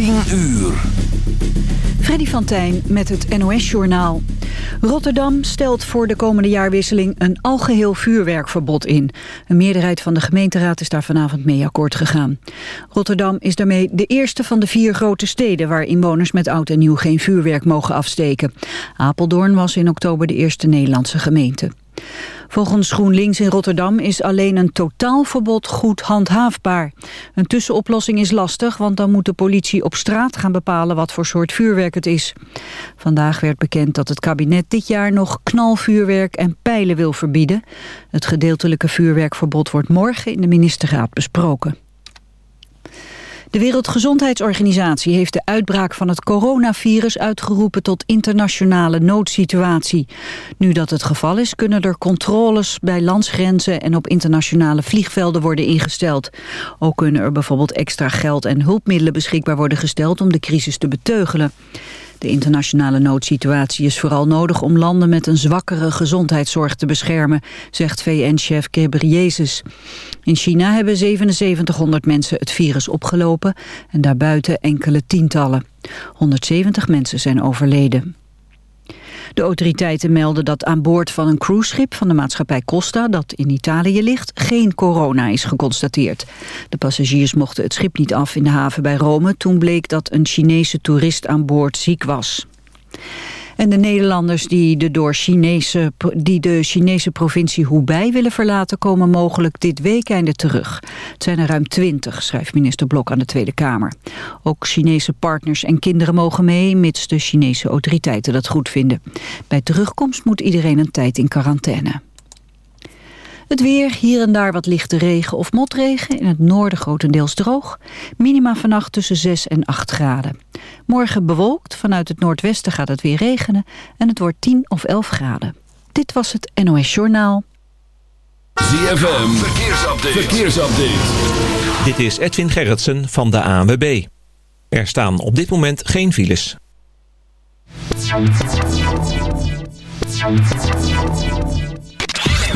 10 uur. Freddy van Tijn met het NOS-journaal. Rotterdam stelt voor de komende jaarwisseling een algeheel vuurwerkverbod in. Een meerderheid van de gemeenteraad is daar vanavond mee akkoord gegaan. Rotterdam is daarmee de eerste van de vier grote steden... waar inwoners met oud en nieuw geen vuurwerk mogen afsteken. Apeldoorn was in oktober de eerste Nederlandse gemeente. Volgens GroenLinks in Rotterdam is alleen een totaalverbod goed handhaafbaar. Een tussenoplossing is lastig, want dan moet de politie op straat gaan bepalen wat voor soort vuurwerk het is. Vandaag werd bekend dat het kabinet dit jaar nog knalvuurwerk en pijlen wil verbieden. Het gedeeltelijke vuurwerkverbod wordt morgen in de ministerraad besproken. De Wereldgezondheidsorganisatie heeft de uitbraak van het coronavirus uitgeroepen tot internationale noodsituatie. Nu dat het geval is, kunnen er controles bij landsgrenzen en op internationale vliegvelden worden ingesteld. Ook kunnen er bijvoorbeeld extra geld en hulpmiddelen beschikbaar worden gesteld om de crisis te beteugelen. De internationale noodsituatie is vooral nodig om landen met een zwakkere gezondheidszorg te beschermen, zegt VN-chef Ghebreyesus. In China hebben 7700 mensen het virus opgelopen en daarbuiten enkele tientallen. 170 mensen zijn overleden. De autoriteiten melden dat aan boord van een cruiseschip van de maatschappij Costa, dat in Italië ligt, geen corona is geconstateerd. De passagiers mochten het schip niet af in de haven bij Rome toen bleek dat een Chinese toerist aan boord ziek was. En de Nederlanders die de, door Chinese, die de Chinese provincie Hubei willen verlaten... komen mogelijk dit weekende terug. Het zijn er ruim twintig, schrijft minister Blok aan de Tweede Kamer. Ook Chinese partners en kinderen mogen mee... mits de Chinese autoriteiten dat goed vinden. Bij terugkomst moet iedereen een tijd in quarantaine. Het weer, hier en daar wat lichte regen of motregen. In het noorden grotendeels droog. Minima vannacht tussen 6 en 8 graden. Morgen bewolkt, vanuit het noordwesten gaat het weer regenen. En het wordt 10 of 11 graden. Dit was het NOS Journaal. ZFM, verkeersupdate. verkeersupdate. Dit is Edwin Gerritsen van de ANWB. Er staan op dit moment geen files.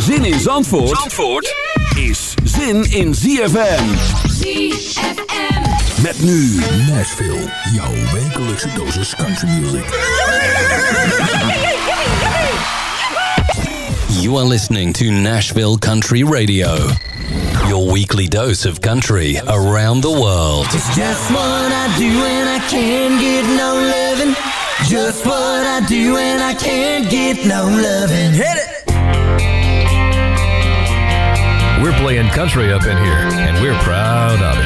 Zin in Zandvoort, Zandvoort is zin in ZFM. ZFM. Met nu Nashville, jouw wekelijkse dosis country music. You are listening to Nashville Country Radio. Your weekly dose of country around the world. It's just what I do and I can't get no loving. Just what I do and I can't get no loving. Hit it! We're playing country up in here, and we're proud of it.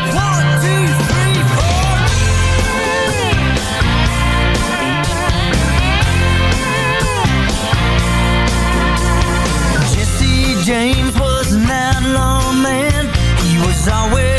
Jesse James was an outlaw man. He was always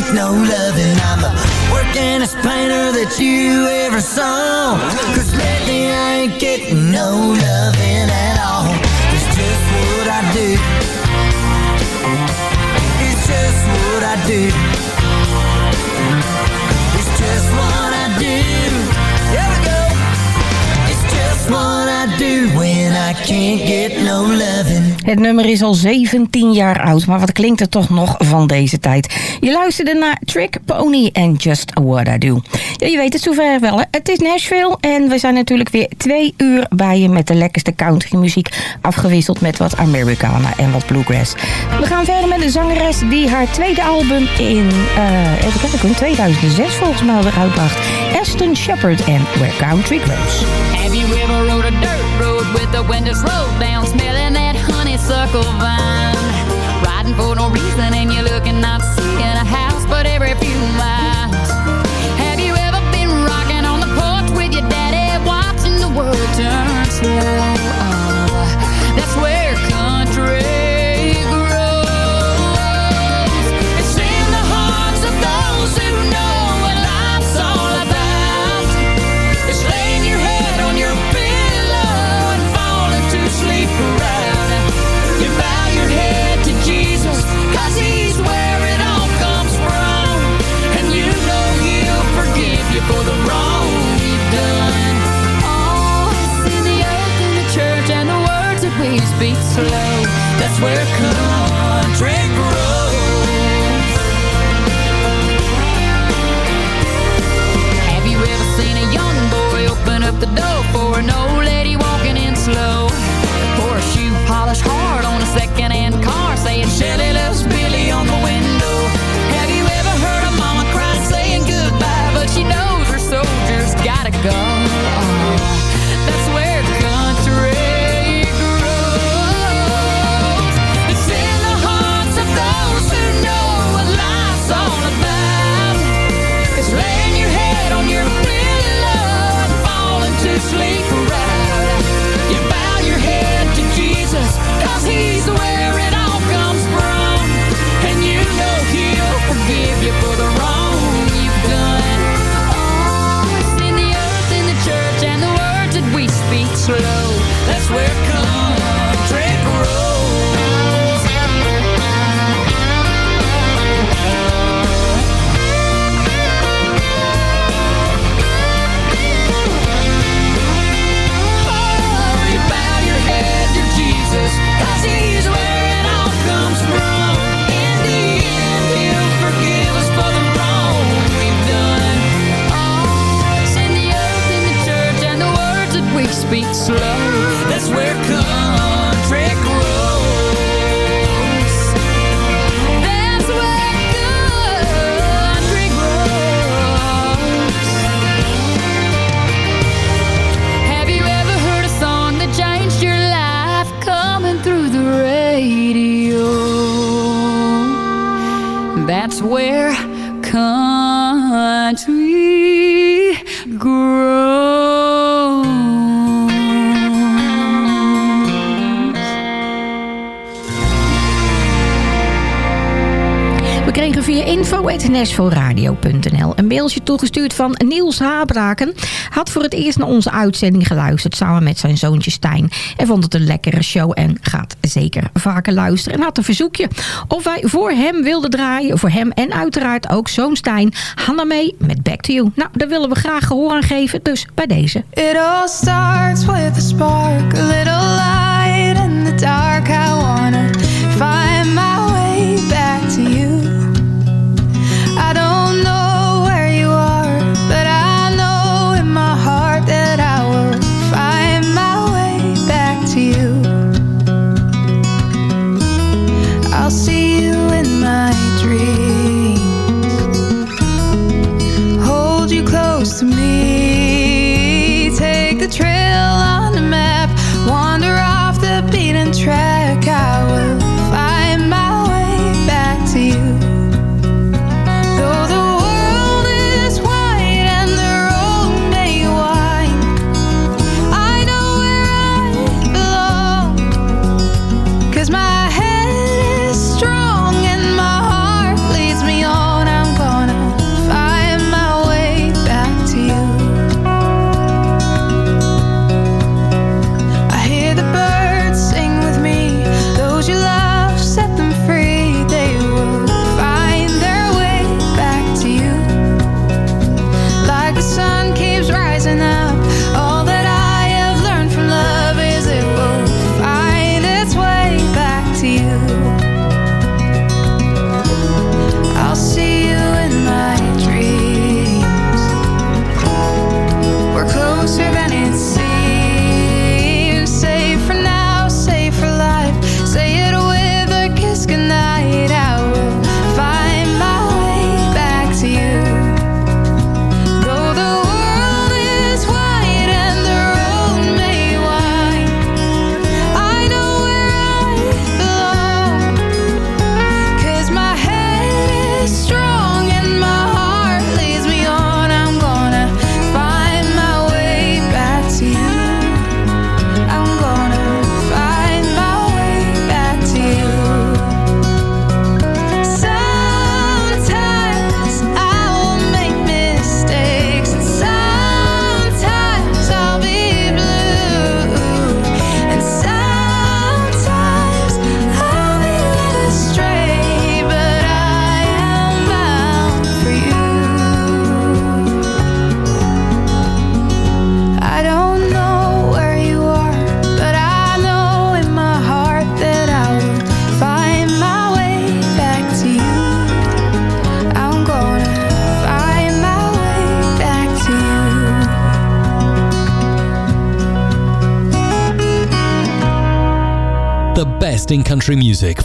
can't no loving. I'm the workingest painter that you ever saw. Cause lately I ain't getting no loving at all. It's just what I do. It's just what I do. It's just what I do. Here we go. It's just what I do when I can't get no loving. Het nummer is al 17 jaar oud, maar wat klinkt er toch nog van deze tijd. Je luisterde naar Trick Pony en Just What I Do. Ja, je weet het zover wel, hè? Het is Nashville en we zijn natuurlijk weer twee uur bij je met de lekkerste country muziek. Afgewisseld met wat Americana en wat bluegrass. We gaan verder met een zangeres die haar tweede album in, eh even kijken, in 2006 volgens mij alweer uitbracht. Aston Shepherd en Where Country Grows. Have you ever rode a dirt road with the windows rolled down, smelling honeysuckle vine? Riding for no reason and you're looking not seeing a house, but every few miles. Have you ever been rocking on the porch with your daddy, watching the world turn slow? That's where country grows. Have you ever seen a young boy open up the door for an old info.nashvilleradio.nl een mailtje toegestuurd van Niels Habraken. Had voor het eerst naar onze uitzending geluisterd samen met zijn zoontje Stijn. En vond het een lekkere show en gaat zeker vaker luisteren. En had een verzoekje of wij voor hem wilden draaien. Voor hem en uiteraard ook zoon Stijn. Hanna mee met Back to You. Nou, daar willen we graag gehoor aan geven. Dus bij deze. It all starts with a spark, a little light in the dark. I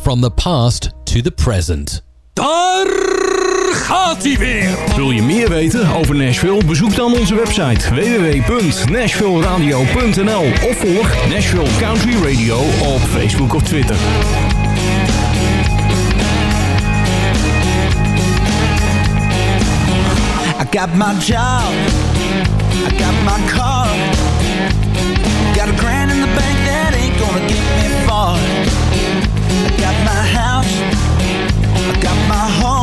from the past to the present. Daar gaat hij weer! Wil je meer weten over Nashville? Bezoek dan onze website www.nashvilleradio.nl of volg Nashville Country Radio op Facebook of Twitter. I got my job, I got my car, got a grand in the bank that ain't gonna get me far. Got my heart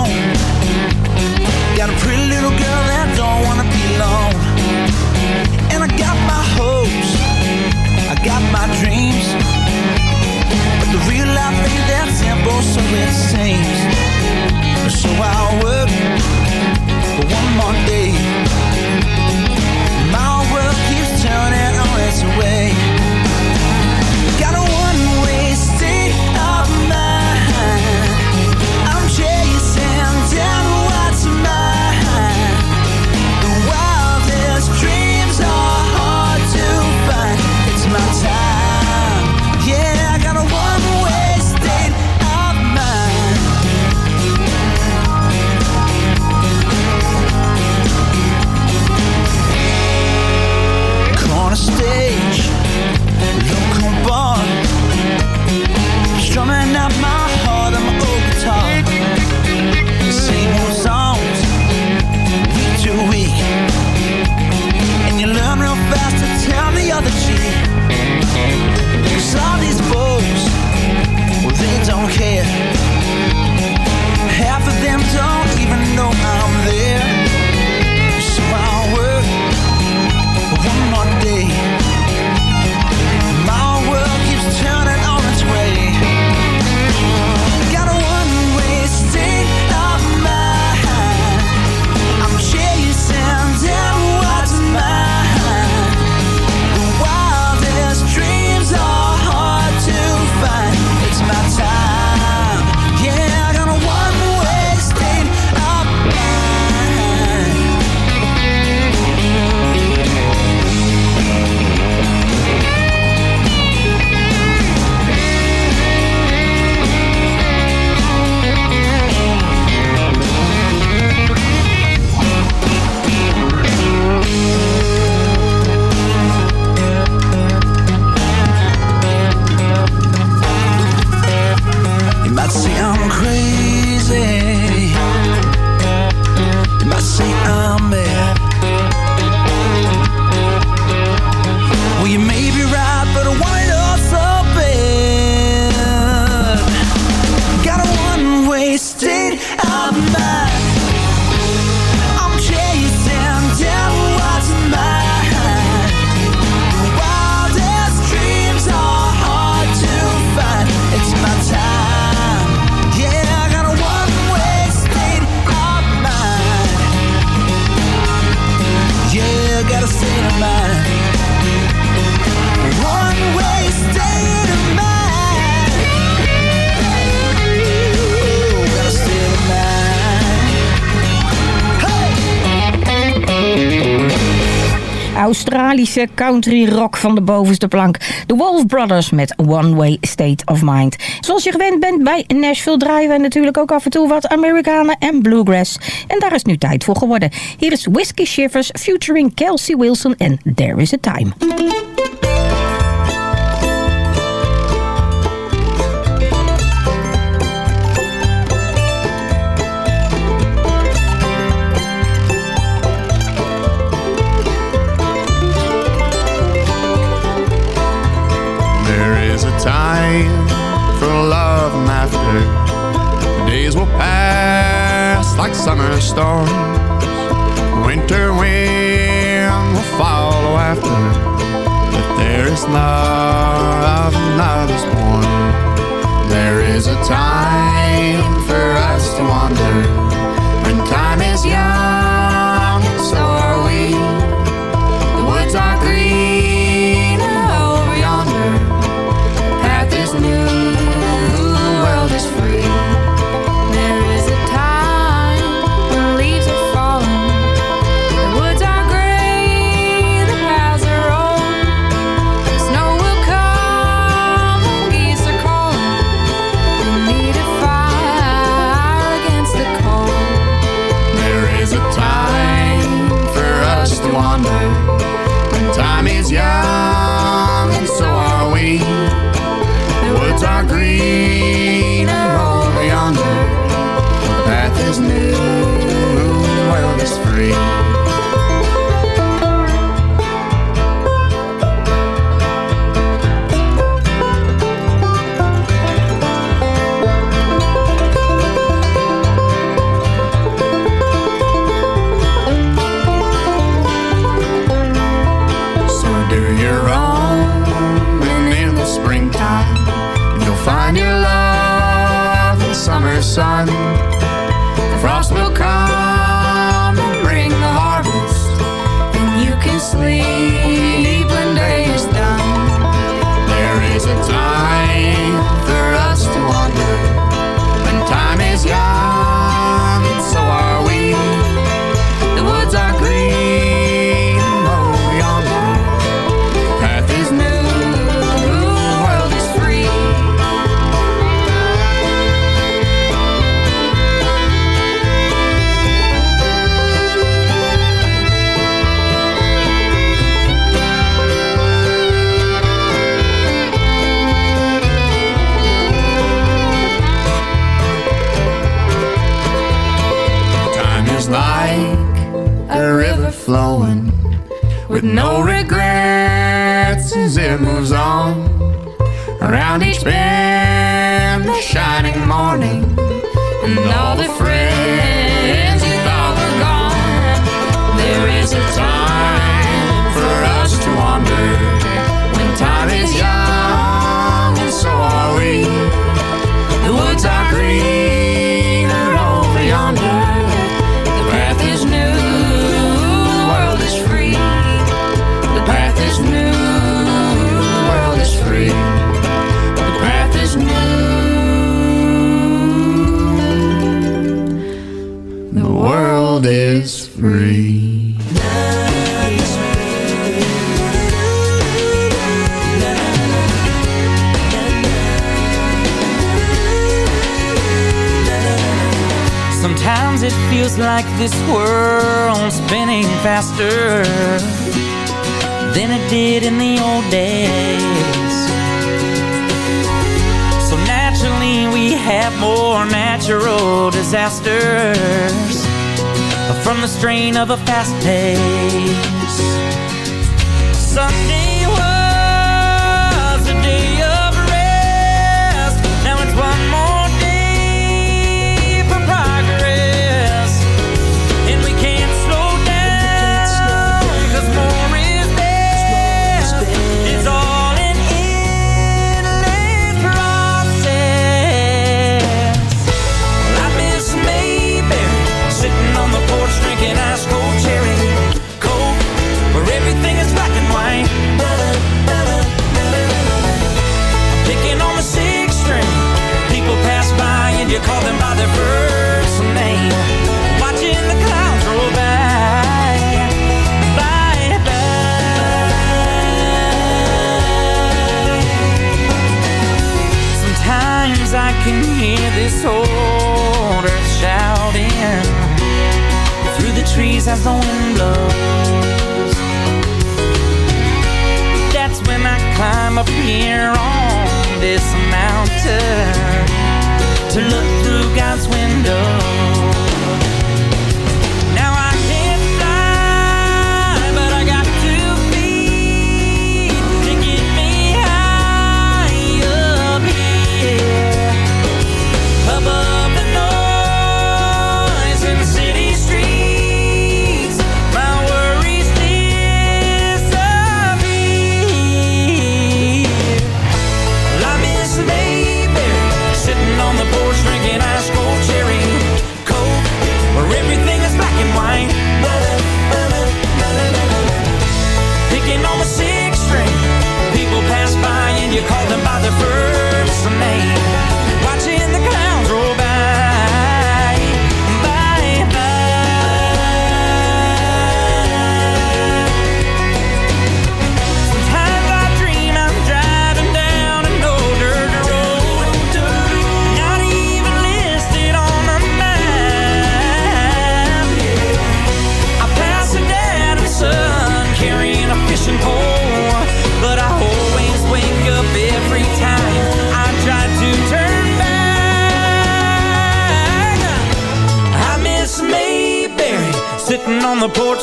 Australische country rock van de bovenste plank. De Wolf Brothers met One Way State of Mind. Zoals je gewend bent bij Nashville draaien natuurlijk ook af en toe wat Amerikanen en bluegrass. En daar is nu tijd voor geworden. Hier is Whiskey Shivers featuring Kelsey Wilson en There Is A Time. time for love and laughter. Days will pass like summer storms. Winter wind will follow after. But there is love love is born. There is a time for us to wander of a fast pace.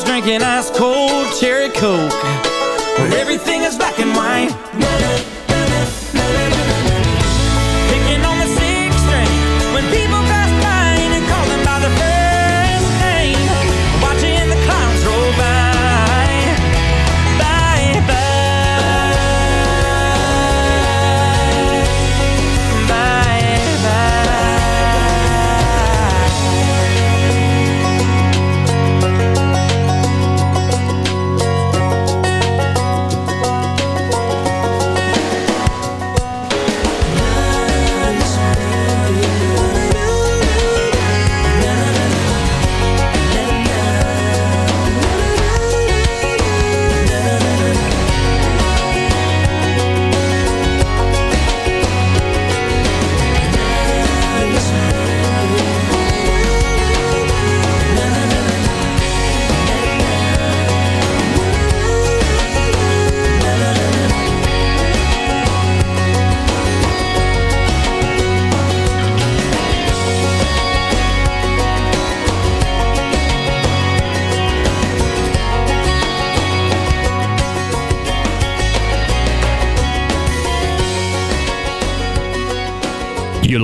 drinking ice cold cherry coke. Every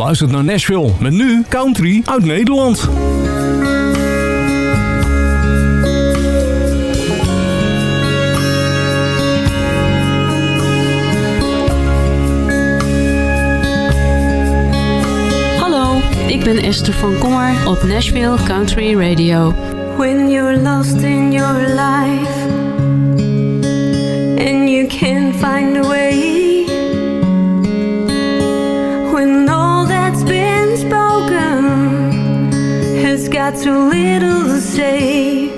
luistert naar Nashville. Met nu country uit Nederland. Hallo, ik ben Esther van Kommer op Nashville Country Radio. When you're lost in your life got too little to say.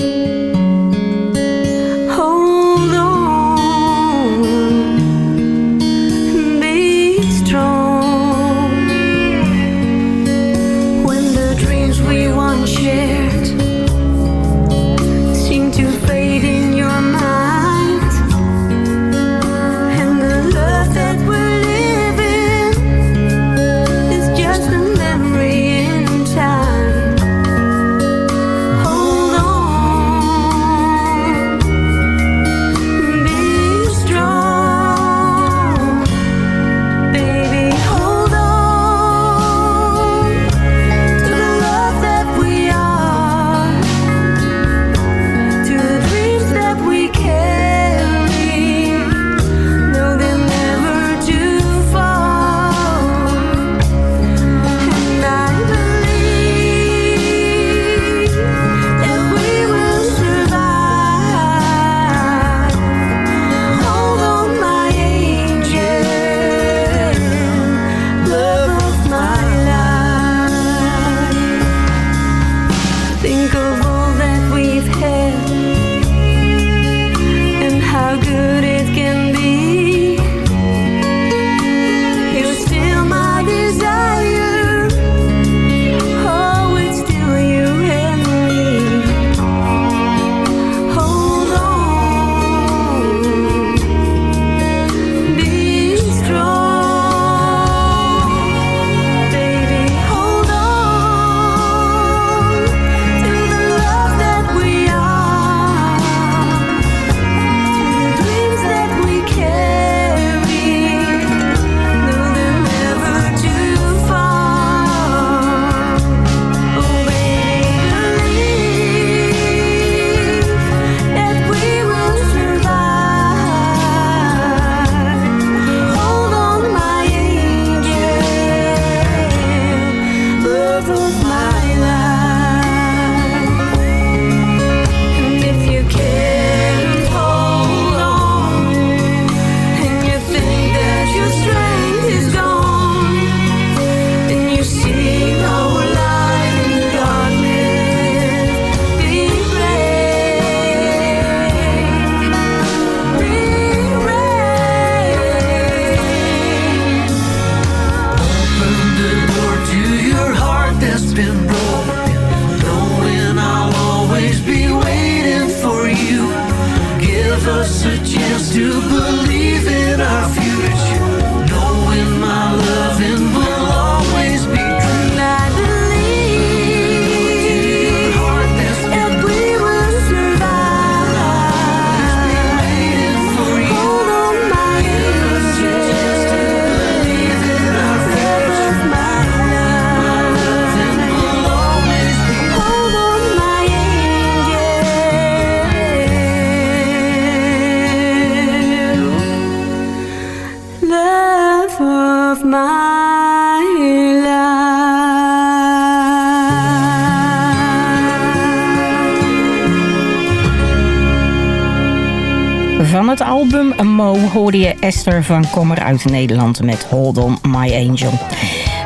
Het album Mo hoorde je Esther van Kommer uit Nederland met Hold On My Angel.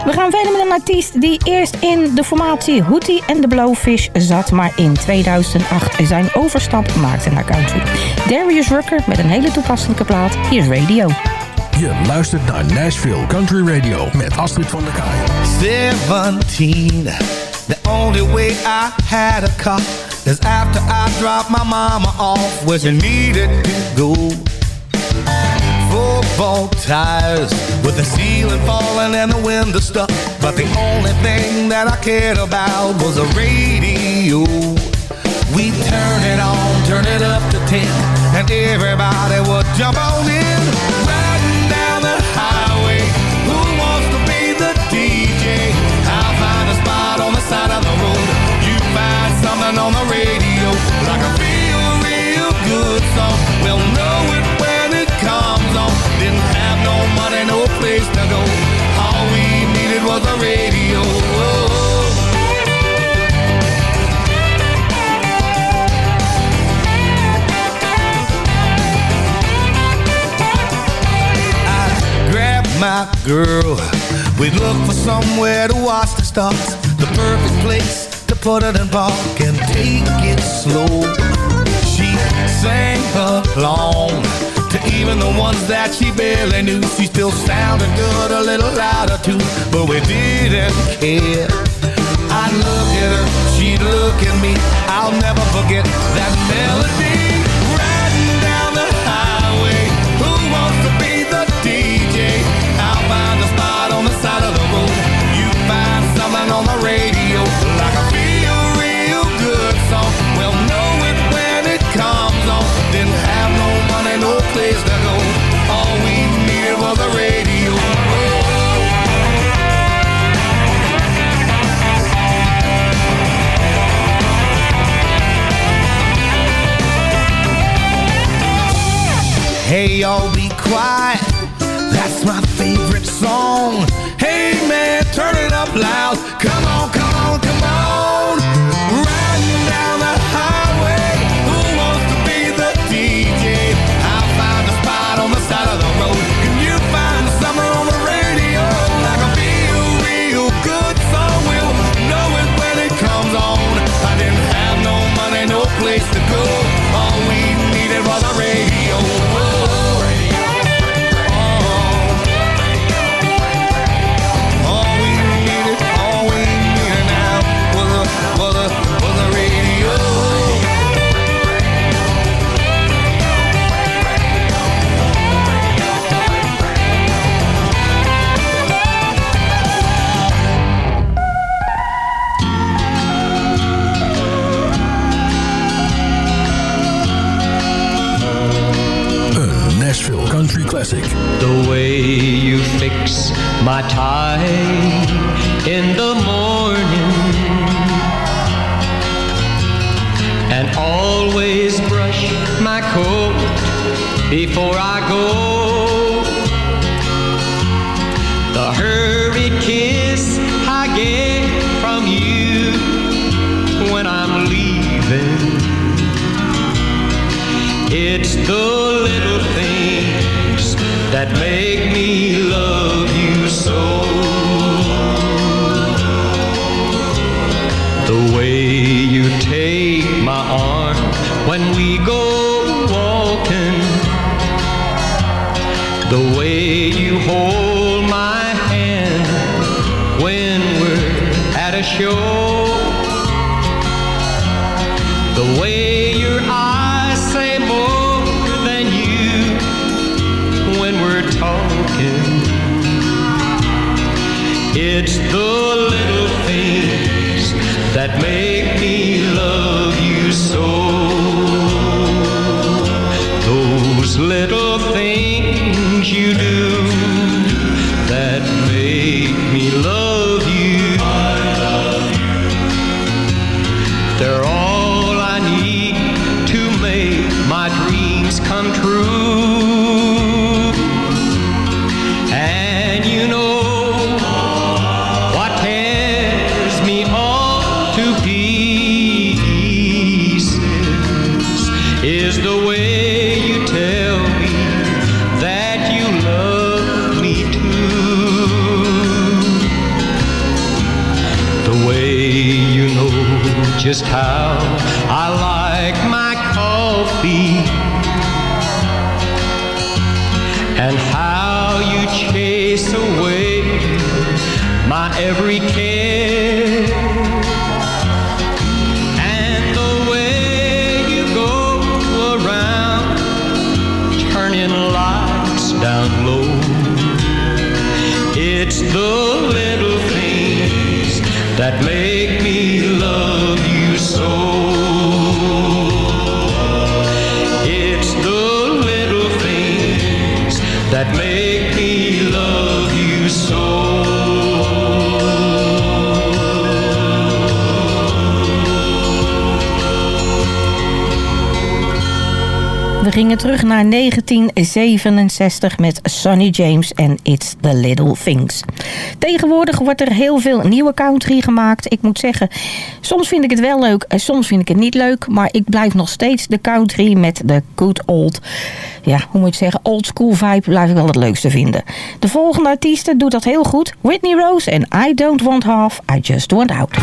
We gaan verder met een artiest die eerst in de formatie Hootie en de Blowfish zat, maar in 2008 zijn overstap maakte naar country. Darius Rucker met een hele toepasselijke plaat. Hier is Radio. Je luistert naar Nashville Country Radio met Astrid van der Kaai. 17 The only way I had a car Is after I dropped my mama off Where she needed to go. Football tires With the ceiling falling and the window stuck. But the only thing that I cared about Was the radio. We turn it on, turn it up to 10 And everybody would jump on in. Riding down the highway Who wants to be the DJ? I'll find a spot on the side of the road on the radio. Like a real, real good song. We'll know it when it comes on. Didn't have no money, no place to go. All we needed was a radio. Grab my girl. We'd look for somewhere to watch the stars. The perfect place it in park and take it slow. She sang along to even the ones that she barely knew. She still sounded good, a little louder too, but we didn't care. I'd look at her, she'd look at me. I'll never forget that melody. Hey, y'all be quiet. That's my favorite song. Hey, man, turn it up loud. Classic. The way you fix my tie in the morning and always brush my coat before I go. The hurried kiss I get from you when I'm leaving. It's the that make me love you so. The way you take my arm when we go walking. The way you hold my hand when we're at a show. May how I like my coffee. And how you chase away my every care. And the way you go around turning lights down low. It's the little things that make me gingen terug naar 1967 met Sonny James en It's the Little Things. Tegenwoordig wordt er heel veel nieuwe country gemaakt. Ik moet zeggen, soms vind ik het wel leuk en soms vind ik het niet leuk. Maar ik blijf nog steeds de country met de good old, ja, hoe moet je zeggen, old school vibe blijf ik wel het leukste vinden. De volgende artieste doet dat heel goed. Whitney Rose en I Don't Want Half, I Just Want Out.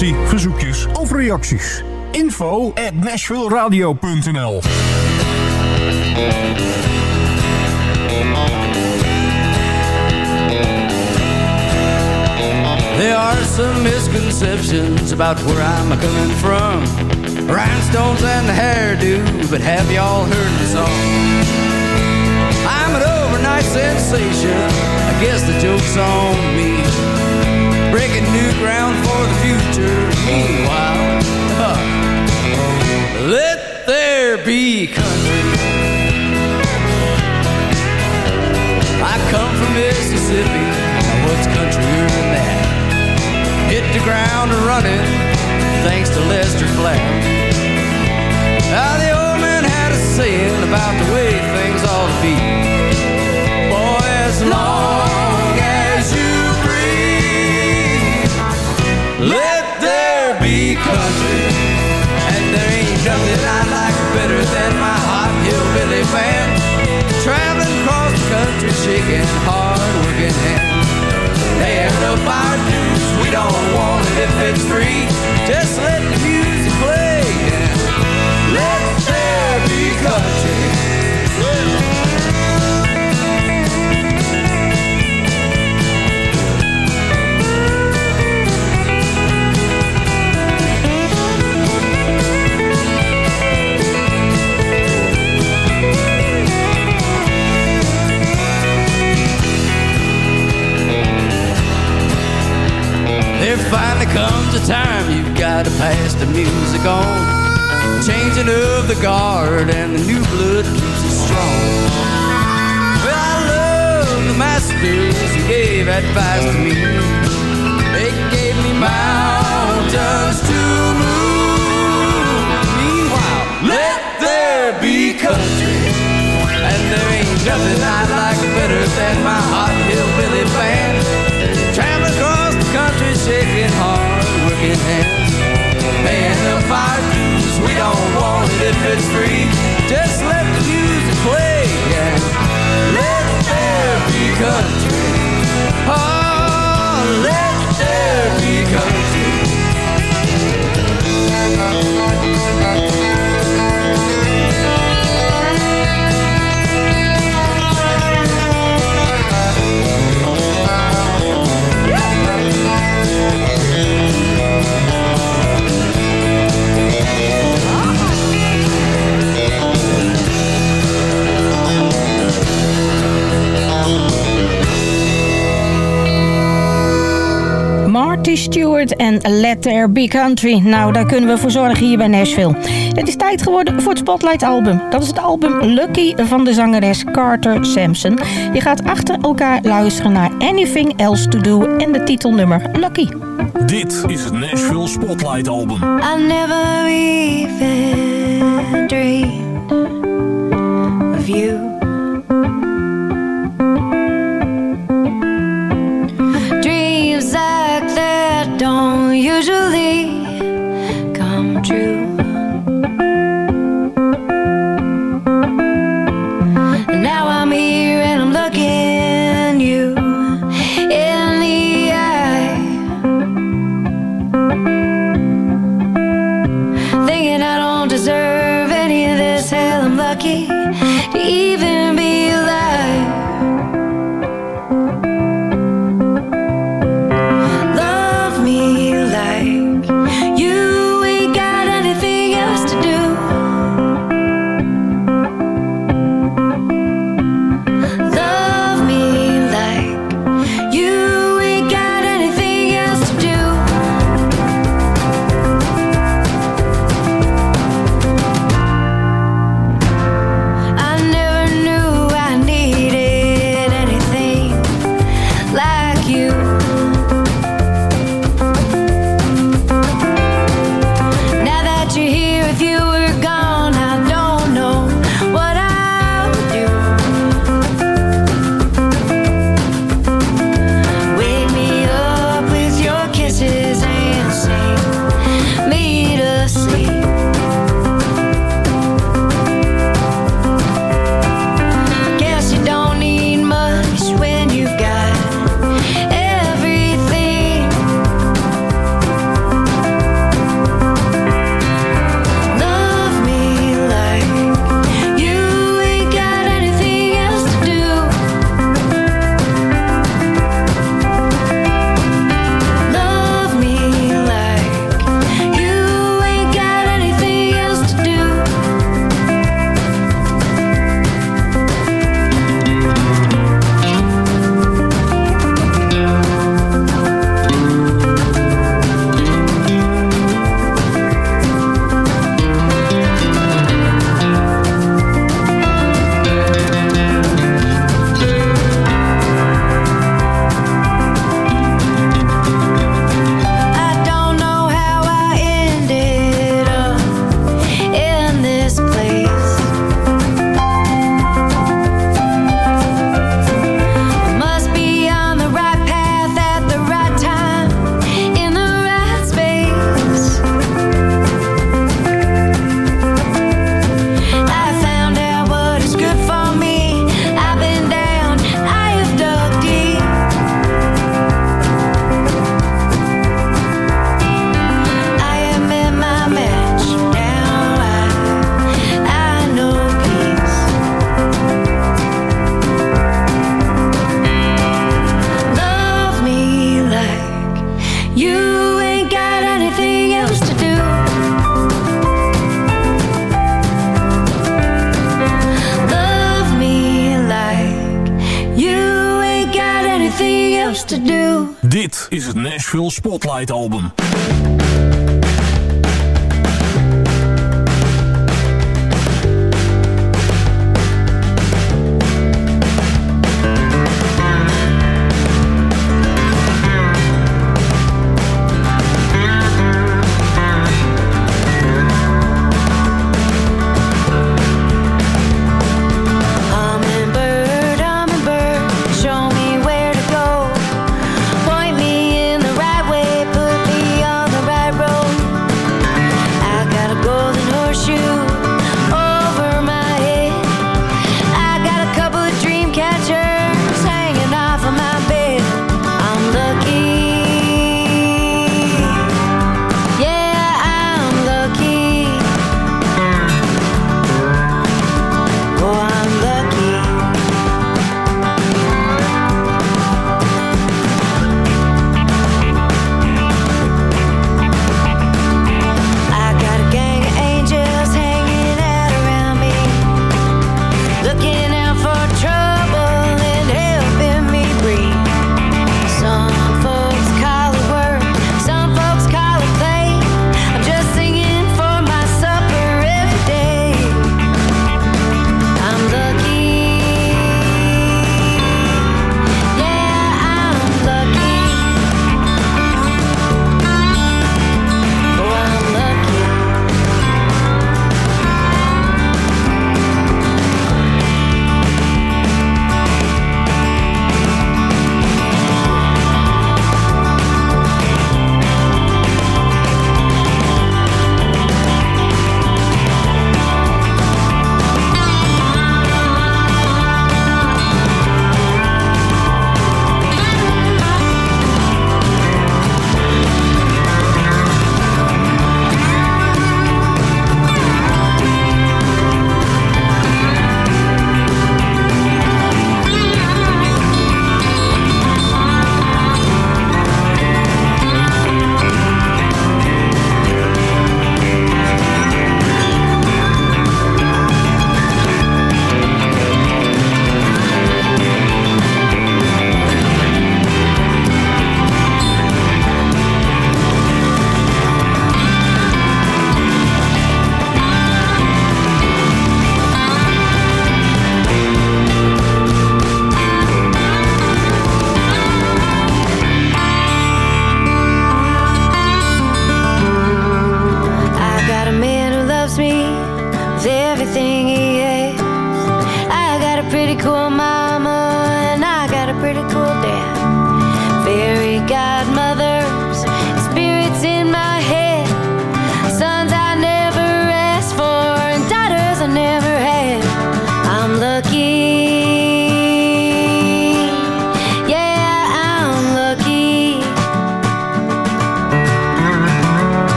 Informatie, verzoekjes of reacties. Info at nashvilleradio.nl There are some misconceptions about where I'm coming from. Rhinestones and the hairdo, but have y'all heard the song? I'm an overnight sensation. I guess the joke's on me. breaking new ground for the future. Meanwhile, huh, let there be country. I come from Mississippi. Now what's countryer than that? Hit the ground running, thanks to Lester Flatt. Now the old man had a saying about the way things ought to be. Boy, as long country. And there ain't nothing I like better than my hot hillbilly band Traveling across the country shaking hard working hands They have no fire dues, we don't want it if it's free. Just let the music Let There Be Country. Nou, daar kunnen we voor zorgen hier bij Nashville. Het is tijd geworden voor het Spotlight album. Dat is het album Lucky van de zangeres Carter Sampson. Je gaat achter elkaar luisteren naar Anything Else To Do en de titelnummer Lucky. Dit is het Nashville Spotlight album. I never even dreamed of you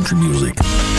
country music.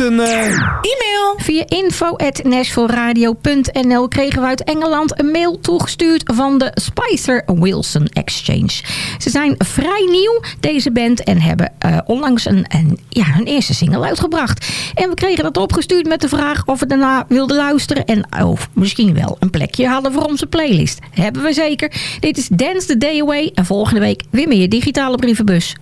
een... Eh, E-mail. Via info.nashvilleradio.nl kregen we uit Engeland een mail toegestuurd van de Spicer Wilson Exchange. Ze zijn vrij nieuw, deze band, en hebben eh, onlangs een, een, ja, hun eerste single uitgebracht. En we kregen dat opgestuurd met de vraag of we daarna wilden luisteren en of misschien wel een plekje hadden voor onze playlist. Hebben we zeker. Dit is Dance the Day Away en volgende week weer meer Digitale Brievenbus.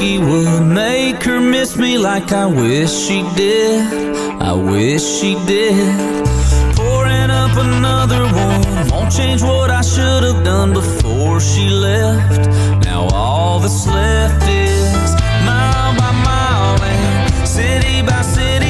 whiskey would make her miss me like I wish she did. I wish she did. Pouring up another one won't change what I should have done before she left. Now all that's left is mile by mile and city by city